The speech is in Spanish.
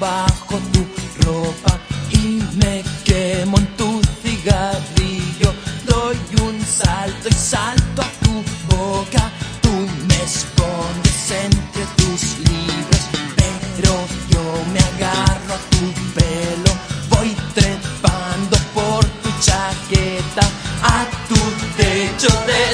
bajo tu ropa y me quemo en tu cigarrillo. Doy un salto y salto a tu boca. Tú me escondes entre tus libros, pero yo me agarro a tu pelo. Voy trepando por tu chaqueta a tu techo de